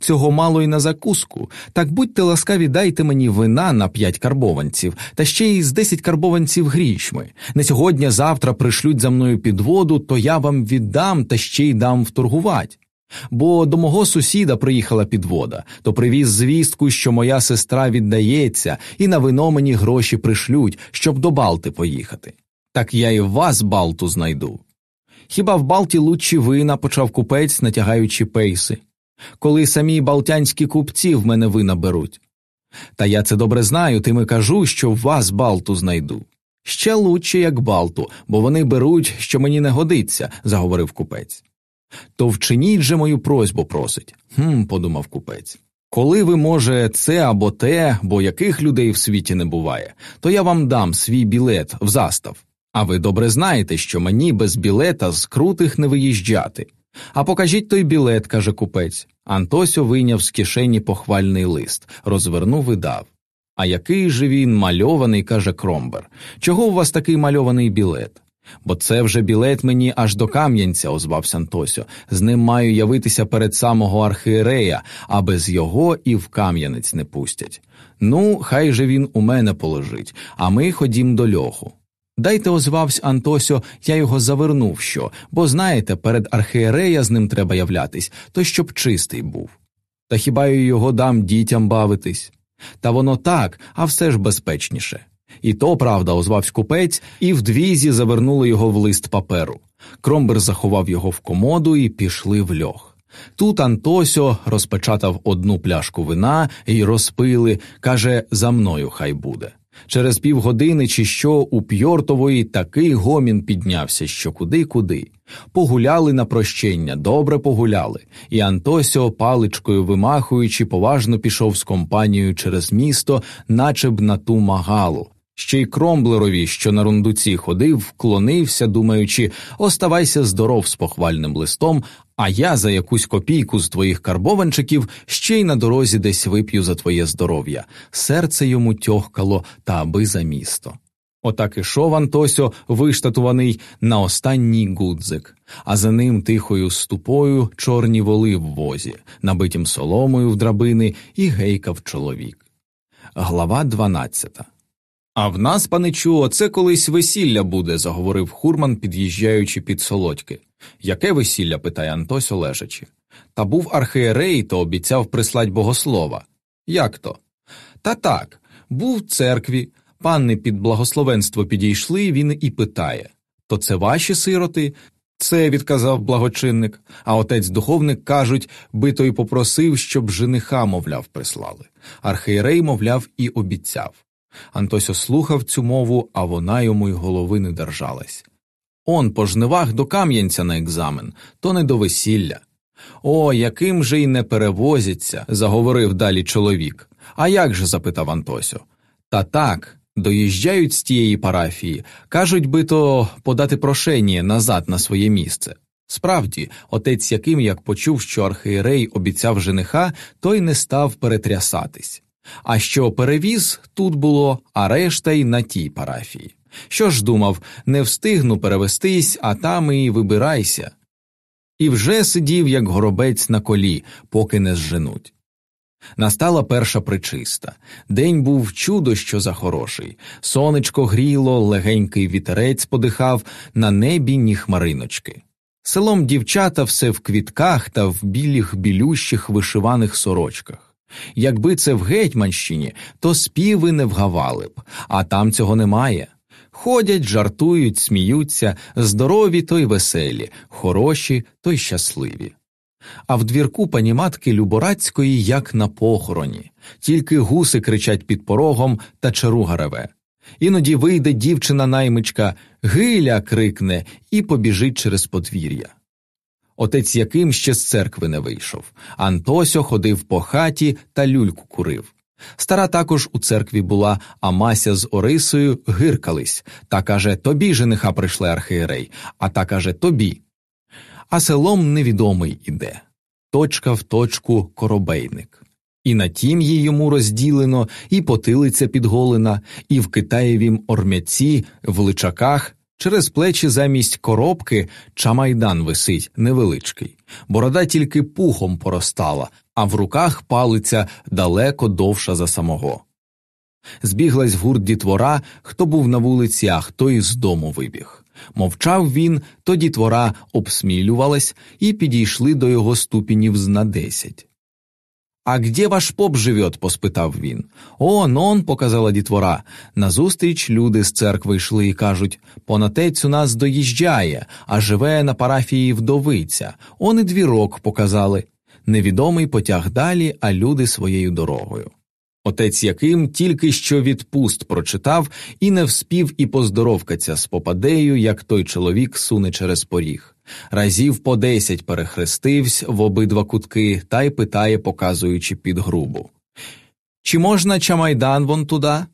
цього мало й на закуску. Так будьте ласкаві, дайте мені вина на п'ять карбованців, та ще й з десять карбованців грішми. Не сьогодні, завтра пришлють за мною підводу, то я вам віддам та ще й дам вторгувати. Бо до мого сусіда приїхала підвода, то привіз звістку, що моя сестра віддається, і на вино мені гроші пришлють, щоб до Балти поїхати. Так я і вас Балту знайду. Хіба в Балті лучші вина почав купець, натягаючи пейси, коли самі балтянські купці в мене вина беруть. Та я це добре знаю, тим і кажу, що вас Балту знайду. Ще лучше, як Балту, бо вони беруть, що мені не годиться, заговорив купець. То вчиніть же мою просьбу просить, «Хм», – подумав купець. Коли ви, може, це або те, бо яких людей в світі не буває, то я вам дам свій білет в застав. А ви добре знаєте, що мені без білета з крутих не виїжджати. А покажіть той білет, каже купець. Антосьо вийняв з кишені похвальний лист, розвернув і дав. А який же він мальований, каже Кромбер. Чого у вас такий мальований білет? Бо це вже білет мені аж до Кам'янця, озвався Антосьо. З ним маю явитися перед самого архієрея, а без його і в Кам'янець не пустять. Ну, хай же він у мене положить, а ми ходім до льоху. Дайте озвався Антосьо, я його завернув що, бо знаєте, перед архієрея з ним треба являтись, то щоб чистий був. Та хіба я його дам дітям бавитись? Та воно так, а все ж безпечніше. І то правда, озвався купець, і вдвізі завернули його в лист паперу. Кромбер заховав його в комоду і пішли в льох. Тут Антосьо розпечатав одну пляшку вина і розпили, каже, за мною хай буде. Через півгодини чи що у Пьортової такий гомін піднявся, що куди куди. Погуляли на прощення, добре погуляли, і Антосіо, паличкою вимахуючи, поважно пішов з компанією через місто, наче б на ту магалу. Ще й кромблерові, що на рундуці ходив, вклонився, думаючи оставайся здоров з похвальним листом, а я за якусь копійку з твоїх карбованчиків ще й на дорозі десь вип'ю за твоє здоров'я. Серце йому тьохкало та аби за місто. Отак ішов Антосьо, виштатуваний на останній гудзик, а за ним тихою ступою чорні воли в возі, набитім соломою в драбини, і гейкав чоловік. Глава дванадцята а в нас, паничу, оце колись весілля буде, заговорив хурман, під'їжджаючи під солодьки. Яке весілля? питає Антосьо лежачи. Та був архієрей, то обіцяв прислать богослова. Як то? Та так, був в церкві, панни під благословенство підійшли, він і питає То це ваші сироти? Це відказав благочинник, а отець духовник кажуть, би той попросив, щоб жениха, мовляв, прислали. Архієрей, мовляв, і обіцяв. Антосьо слухав цю мову, а вона йому й голови не держалась. Он по жнивах до Кам'янця на екзамен, то не до весілля. О, яким же й не перевозяться, заговорив далі чоловік. А як же? запитав Антосьо. Та так, доїжджають з тієї парафії, кажуть би то подати прошення назад на своє місце. Справді, отець Яким, як почув, що архієрей обіцяв жениха, той не став перетрясатись. А що перевіз, тут було, а решта й на тій парафії. Що ж думав, не встигну перевестись, а там і вибирайся. І вже сидів, як горобець на колі, поки не зженуть. Настала перша причиста. День був чудо, що за хороший. Сонечко гріло, легенький вітерець подихав, на небі ні хмариночки. Селом дівчата все в квітках та в білих білющих вишиваних сорочках. Якби це в Гетьманщині, то співи не вгавали б, а там цього немає. Ходять, жартують, сміються, здорові то й веселі, хороші то й щасливі. А в двірку пані матки Люборацької, як на похороні, тільки гуси кричать під порогом та чаруга реве. Іноді вийде дівчина наймичка, гиля крикне і побіжить через подвір'я отець яким ще з церкви не вийшов. Антосьо ходив по хаті та люльку курив. Стара також у церкві була, а Мася з Орисою гиркались та каже тобі жениха прийшли архієрей, а та каже тобі. А селом невідомий іде точка в точку коробейник. І на тім'ї йому розділено, і потилиця підголена, і в Китаєвім ормяці, в личаках Через плечі замість коробки чамайдан висить невеличкий, борода тільки пухом поростала, а в руках палиця далеко довша за самого. Збіглась в гурт дітвора, хто був на вулиці, а хто із дому вибіг. Мовчав він, то дітвора обсмілювалась і підійшли до його ступінів з на десять. А где ваш поп живет? поспитав він. Он, он, показала дітвора. Назустріч люди з церкви йшли і кажуть понатець у нас доїжджає, а живе на парафії вдовиця. Он і двірок показали. Невідомий потяг далі, а люди своєю дорогою. Отець Яким тільки що відпуст прочитав і не вспів і поздоровкаться з попадею, як той чоловік суне через поріг. Разів по десять перехрестивсь в обидва кутки та й питає, показуючи під грубу. Чи можна чамайдан вон туда?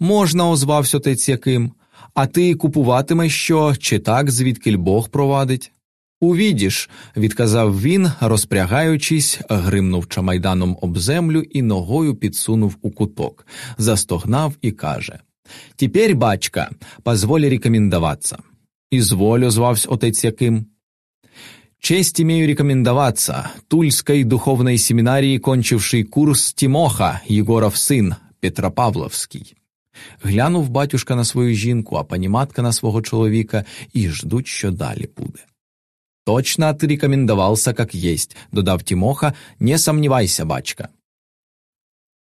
Можна, озвався отець Яким. А ти купуватимеш що, чи так, звідкиль Бог провадить? Увідіш, відказав він, розпрягаючись, гримнув чамайданом об землю і ногою підсунув у куток, застогнав і каже Тепер, бачка, позволь рекомендоваться. «Изволь», — звався отець Яким. «Честь имею рекомендоваться Тульской духовной семинарии, кончивший курс Тимоха, Єгоров син, Петропавловський». Глянув батюшка на свою жінку, а пані матка на свого чоловіка і ждуть, що далі буде «Точно отрекомендовался как есть», — додав Тимоха, «не сомневайся, бачка».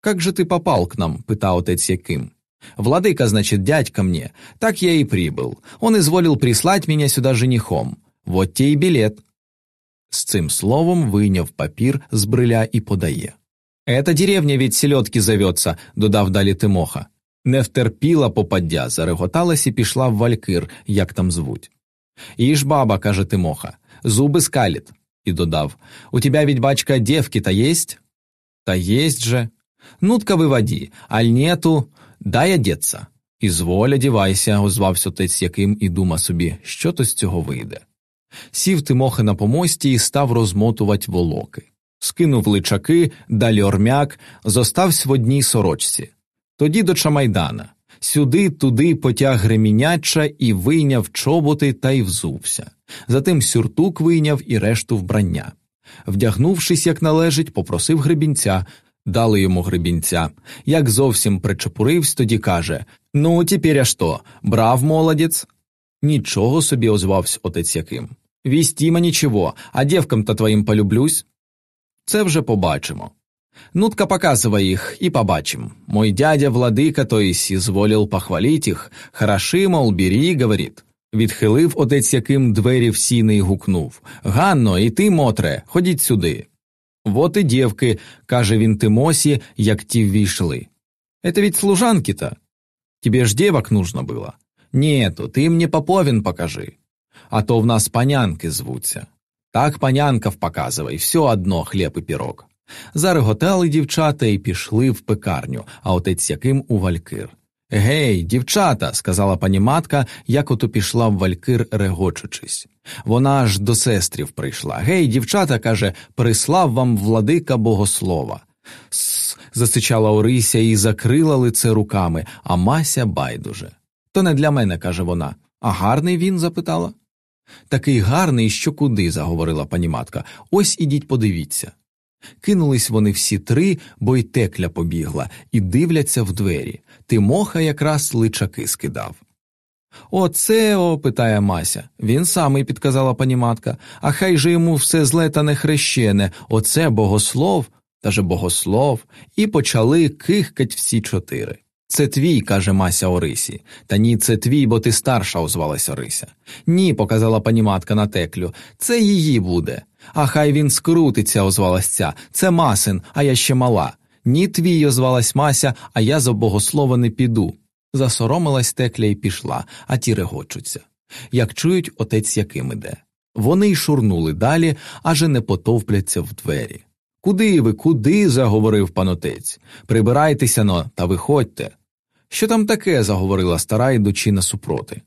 «Как же ты попал к нам?» — питав отець Яким. Владыка, значит, дядька мне. Так я и прибыл. Он изволил прислать меня сюда женихом. Вот те и билет. З цим словом вийняв папір з бриля і подає. Эта деревня від селедки зовется, додав далі Тимоха. Не втерпіла попаддя, зареготалась і пішла в валькир, як там звуть. І ж баба, каже Тимоха, зуби скалит. І додав У тебя ведь, бачка, девки-то есть? Та есть же. Ну-тка виводі, аль нету, Дай одеться. Ізволь, одівайся, озвався отець яким і дума собі, що то з цього вийде. Сів Тимохи на помості і став розмотувати волоки. Скинув личаки, далі ормяк, зостався в одній сорочці. Тоді до Чамайдана. Сюди, туди потяг греміняча і вийняв чоботи та й взувся. Затим сюртук вийняв і решту вбрання. Вдягнувшись, як належить, попросив гребінця, Дали йому гребінця. Як зовсім причепурився, тоді каже Ну, тепер а що, брав молодець? Нічого собі озвався отець яким. Вістіма нічого, а дівкам-то твоїм полюблюсь. Це вже побачимо. Нутка показывай їх і побачим. Мой дядя владика, то есть похвалить їх, хороши, мол, бери, говорит. Відхилив отець яким двері в сіни й гукнув Ганно, і ти, Мотре, ходіть сюди. Вот и девки, каже він Тимосі, як ті ввійшли. Это ведь служанки-то. Тебе ж девок нужно было. Нету, ти мне поповін покажи. А то в нас панянки звуться. Так панянков показывай, все одно хліб і пірог. Зареготали дівчата і пішли в пекарню, а отець яким у валькир. Гей, дівчата, сказала пані матка, як ото пішла в валькир, регочучись. Вона аж до сестрів прийшла. Гей, дівчата, каже, прислав вам владика богослова. С. засичала Орися і закрила лице руками, а Мася байдуже. То не для мене, каже вона. А гарний він? запитала. Такий гарний, що куди, заговорила пані матка. Ось ідіть подивіться. Кинулись вони всі три, бо й текля побігла, і дивляться в двері. Тимоха якраз личаки скидав. Оце о, питає Мася. Він самий, підказала пані матка, а хай же йому все зле та не хрещене, оце богослов, та же богослов, і почали кихкать всі чотири. Це твій, каже Мася Орисі. Та ні, це твій, бо ти старша, озвалась Орися. Ні, показала пані матка на теклю, це її буде. А хай він скрутиться, озвалась ця. Це масин, а я ще мала. Ні твій, озвалась Мася, а я за богослова не піду. Засоромилась текля і пішла, а ті регочуться. Як чують, отець яким іде. Вони й шурнули далі, аже не потовпляться в двері. Куди ви, куди? заговорив панотець. Прибирайтеся но та виходьте. Що там таке? заговорила стара, йдучи насупроти.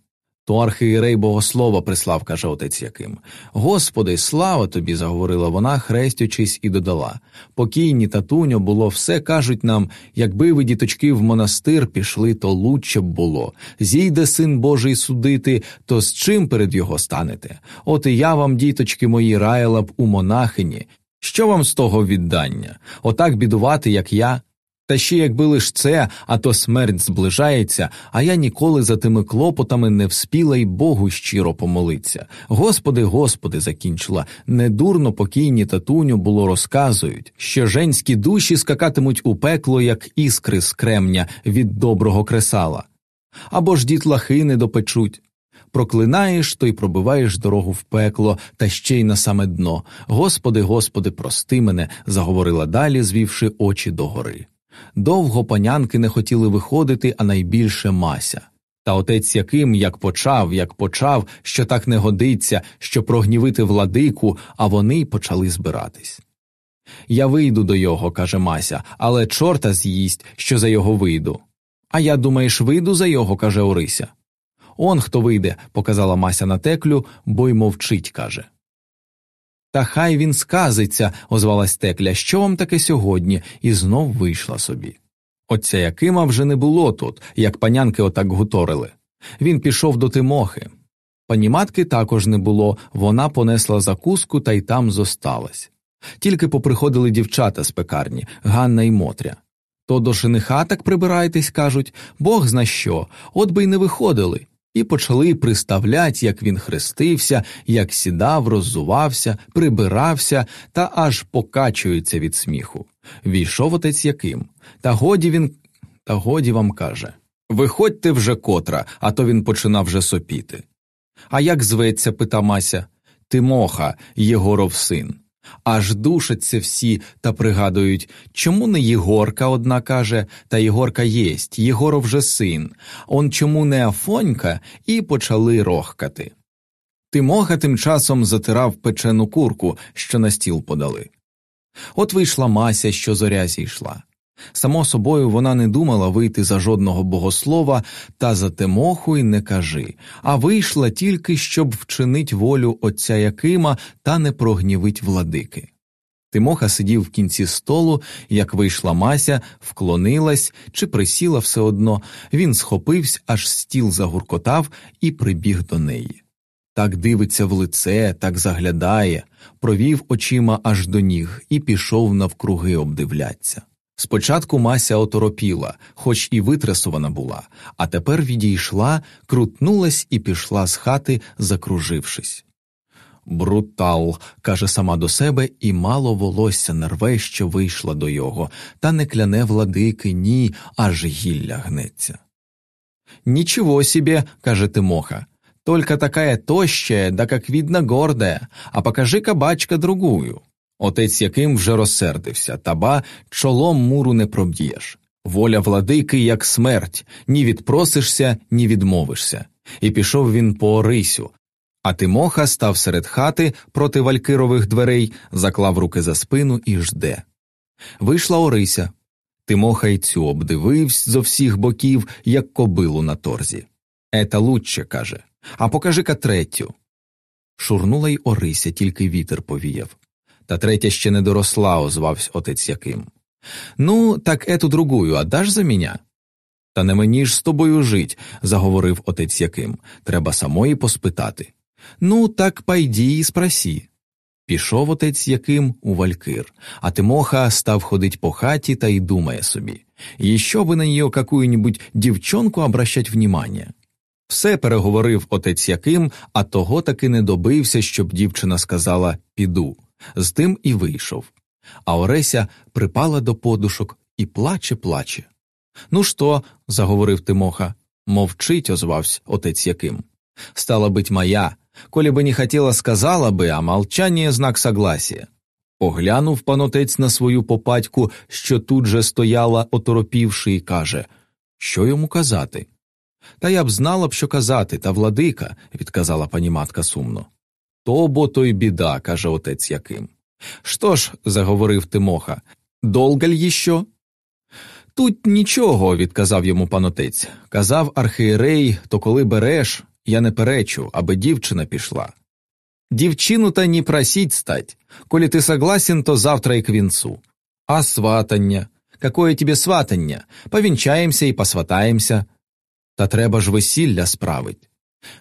То архієрей богослова прислав, каже отець Яким. Господи, слава тобі, заговорила вона, хрестячись, і додала. Покійні татуньо було все кажуть нам, якби ви, діточки, в монастир пішли, то лучше б було. Зійде син Божий судити, то з чим перед його станете? От і я вам, діточки мої, раяла б у монахині. Що вам з того віддання? Отак бідувати, як я? Та ще якби лиш це, а то смерть зближається, а я ніколи за тими клопотами не вспіла й Богу щиро помолиться. Господи, Господи, закінчила, недурно покійні татуню було розказують, що женські душі скакатимуть у пекло, як іскри з кремня від доброго кресала. Або ж дітлахи не допечуть. Проклинаєш, то й пробиваєш дорогу в пекло, та ще й на саме дно. Господи, Господи, прости мене, заговорила далі, звівши очі догори. Довго панянки не хотіли виходити, а найбільше мася. Та отець яким як почав, як почав, що так не годиться, що прогнівити владику, а вони почали збиратись. Я вийду до його, каже Мася, але чорта з'їсть, що за його вийду. А я, думаєш, вийду за його, каже Орися. Он хто вийде, показала Мася на теклю, бо й мовчить, каже. Та хай він сказиться, озвалась текля, що вам таке сьогодні, і знов вийшла собі. Отця Якима вже не було тут, як панянки отак гуторили. Він пішов до Тимохи. Пані матки також не було, вона понесла закуску та й там зосталась. Тільки поприходили дівчата з пекарні, Ганна і Мотря. То до жениха так прибирайтесь, кажуть, Бог зна що, от би й не виходили і почали приставлять, як він хрестився, як сідав, роззувався, прибирався та аж покачується від сміху. Війшов отець яким. Та годі він, та годі вам каже Виходьте вже котра, а то він починав вже сопіти. А як зветься, пита Мася Тимоха, Єгоров син. Аж душаться всі та пригадують, чому не Єгорка одна каже, та Єгорка єсть, Єгоров вже син, он чому не Афонька, і почали рохкати. Тимоха тим часом затирав печену курку, що на стіл подали. От вийшла Мася, що зоря зійшла. Само собою вона не думала вийти за жодного богослова та за Тимоху й не кажи, а вийшла тільки, щоб вчинить волю отця Якима та не прогнівить владики. Тимоха сидів в кінці столу, як вийшла Мася, вклонилась чи присіла все одно, він схопився, аж стіл загуркотав і прибіг до неї. Так дивиться в лице, так заглядає, провів очима аж до ніг і пішов навкруги обдивляться. Спочатку Мася оторопіла, хоч і витресована була, а тепер відійшла, крутнулась і пішла з хати, закружившись. Брутал, каже сама до себе, і мало волосся нерве, що вийшла до його, та не кляне владики, ні, аж гілля гнеться. Нічого себе, каже Тимоха, только такая тощая, да как видно гордая, а покажи кабачка другую. Отець яким вже розсердився, таба чолом муру не проб'єш. Воля владики, як смерть, ні відпросишся, ні відмовишся. І пішов він по Орисю. А Тимоха став серед хати проти валькирових дверей, заклав руки за спину і жде. Вийшла Орися. Тимоха й цю обдивився зо всіх боків, як кобилу на торзі. Ета лучше, каже, а покажи-ка третю. Шурнула й Орися, тільки вітер повіяв та третя ще не доросла, озвався отець Яким. Ну, так ету другую, отдаш за меня? Та не мені ж з тобою жить, заговорив отець Яким. Треба самої поспитати. Ну, так пайді і спросі. Пішов отець Яким у валькир, а Тимоха став ходить по хаті та й думає собі, Еще би на нее какую-нибудь дівчонку обращать внимание. Все переговорив отець Яким, а того таки не добився, щоб дівчина сказала піду. З тим і вийшов. А Ореся припала до подушок і плаче, плаче. Ну що, заговорив Тимоха, мовчить, озвався отець Яким. Стала быть, моя, коли би не хотіла, сказала би, а молчання знак согласия. Поглянув панотець на свою попадьку, що тут же стояла, оторопівши, і каже Що йому казати? Та я б знала б, що казати, та владика, відказала пані матка сумно. То бо то й біда, каже отець Яким. Що ж, заговорив Тимоха, долгаль їщо? Тут нічого, відказав йому панотець. Казав архієрей, то коли береш, я не перечу, аби дівчина пішла. Дівчину та не просить стать. Коли ти согласен, то завтра і к вінцу. А сватання? Какое тебе сватання? Повінчаємося і посватаємося. Та треба ж весілля справить.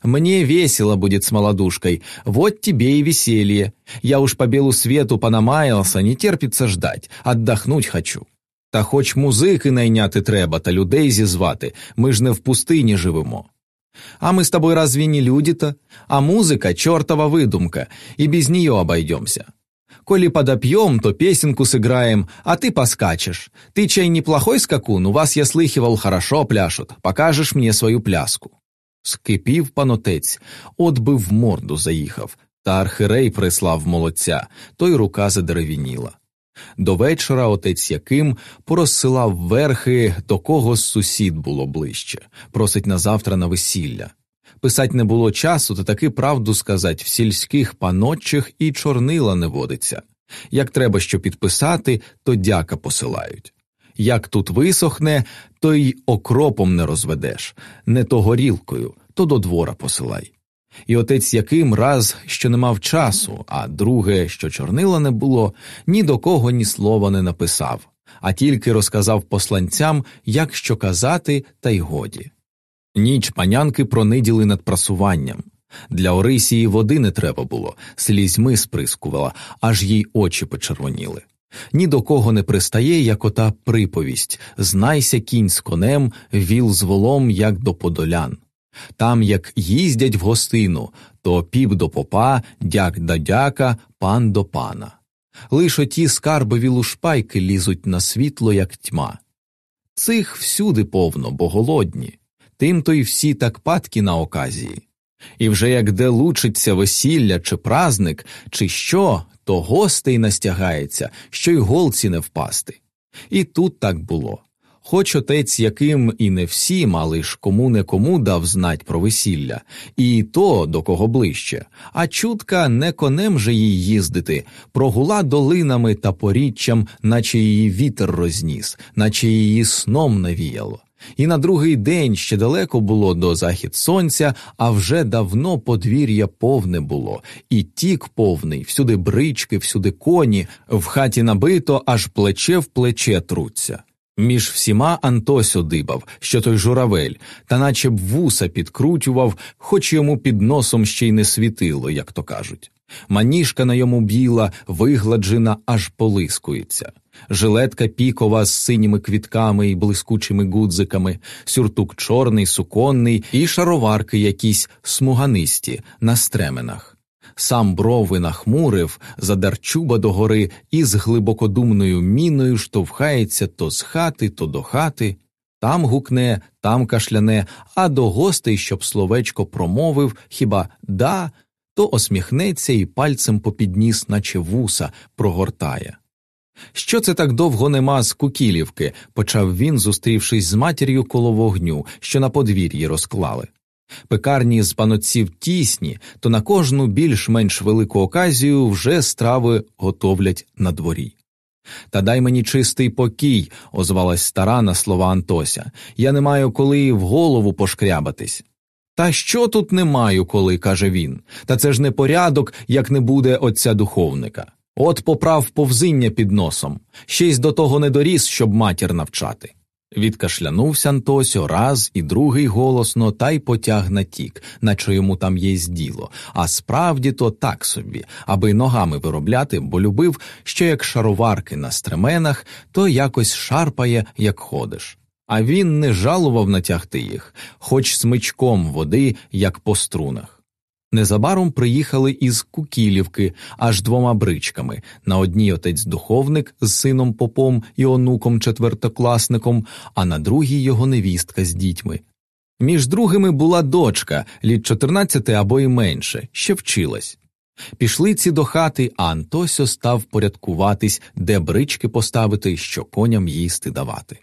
Мне весело будет с молодушкой, вот тебе и веселье. Я уж по белу свету понамаялся, не терпится ждать, отдохнуть хочу. Та хоч музики найняти треба та людей зізвати, ми ж не в пустині живемо. А мы с тобой разве не люди-то? А музыка — чертова выдумка, и без нее обойдемся. Коли подопьем, то песенку сыграем, а ты поскачешь. Ты чай неплохой скакун, у вас, я слыхивал, хорошо пляшут, покажешь мне свою пляску. Скипів панотець, от би в морду заїхав, та архирей прислав молодця, той рука задеревініла. До вечора отець Яким порозсилав верхи, до кого з сусід було ближче, просить на завтра на весілля. Писать не було часу, то таки правду сказать, в сільських панотчих і чорнила не водиться. Як треба що підписати, то дяка посилають. Як тут висохне, то й окропом не розведеш, не то горілкою, то до двора посилай. І отець Яким раз що не мав часу, а друге, що чорнила не було, ні до кого ні слова не написав, а тільки розказав посланцям, як що казати, та й годі. Ніч панянки прониділи над прасуванням. Для Орисії води не треба було, слізьми сприскувала, аж їй очі почервоніли. Ні до кого не пристає, як ота приповість знайся кінь з конем, віл з волом, як до подолян. Там, як їздять в гостину, то піп до попа, дяк до дяка, пан до пана. Лиш оті скарбові лушпайки лізуть на світло, як тьма. Цих всюди повно, бо голодні, тим то й всі так падки на оказії. І вже як де лучиться весілля чи празник, чи що, то гостей настягається, що й голці не впасти. І тут так було. Хоч отець яким і не всім, але ж кому не кому дав знать про весілля, і то до кого ближче, а чутка не конем же їй їздити, прогула долинами та поріччям, наче її вітер розніс, наче її сном навіяло. І на другий день ще далеко було до захід сонця, а вже давно подвір'я повне було, і тік повний, всюди брички, всюди коні, в хаті набито, аж плече в плече труться. Між всіма Антосю дибав, що той журавель, та наче б вуса підкрутював, хоч йому під носом ще й не світило, як то кажуть. Маніжка на йому біла, вигладжена, аж полискується, жилетка пікова з синіми квітками і блискучими гудзиками, сюртук чорний, суконний, і шароварки якісь смуганисті на стременах. Сам брови нахмурив, задар чуба догори і з глибокодумною міною штовхається то з хати, то до хати, там гукне, там кашляне, а до гостей, щоб словечко промовив, хіба да, то осміхнеться і пальцем попідніс, наче вуса, прогортає. Що це так довго нема з Кукілівки, почав він, зустрівшись з матір'ю коло вогню, що на подвір'ї розклали. Пекарні з панотців тісні, то на кожну більш-менш велику оказію вже страви готовлять на дворі. Та дай мені чистий покій, озвалась стара на слова Антося. Я не маю коли в голову пошкрябатись. Та що тут не маю коли, каже він. Та це ж не порядок, як не буде отця духовника. От поправ повзиння під носом, ще й до того не доріс, щоб матір навчати. Відкашлянувся Антосьо раз і другий голосно, та й потяг на тік, наче йому там є діло, а справді то так собі, аби ногами виробляти, бо любив, що як шароварки на стременах, то якось шарпає, як ходиш. А він не жалував натягти їх, хоч смичком води, як по струнах. Незабаром приїхали із Кукілівки аж двома бричками на одній отець духовник з сином попом і онуком четвертокласником, а на другій його невістка з дітьми. Між другими була дочка, літ 14 або й менше, ще вчилась. Пішли ці до хати, а Антосьо став порядкуватись, де брички поставити, що коням їсти давати.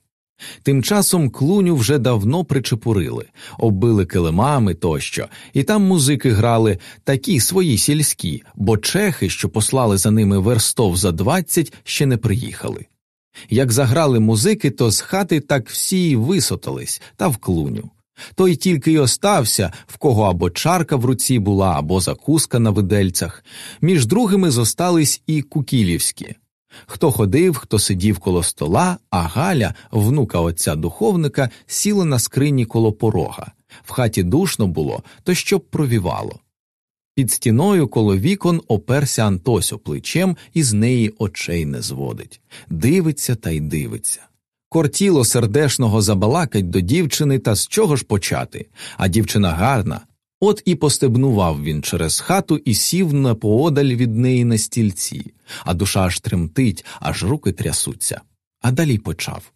Тим часом клуню вже давно причепурили, оббили килимами тощо, і там музики грали такі свої сільські, бо чехи, що послали за ними верстов за двадцять, ще не приїхали. Як заграли музики, то з хати так всі висотались та в клуню. Той тільки й остався, в кого або чарка в руці була, або закуска на видельцях. Між другими зостались і кукілівські. Хто ходив, хто сидів коло стола, а Галя, внука отця духовника, сіла на скрині коло порога. В хаті душно було, то щоб провівало. Під стіною коло вікон оперся Антосю плечем і з неї очей не зводить. Дивиться та й дивиться. Кортіло сердешного забалакать до дівчини, та з чого ж почати, а дівчина гарна. От і постебнував він через хату і сів на поодаль від неї на стільці, а душа аж тремтить, аж руки трясуться. А далі почав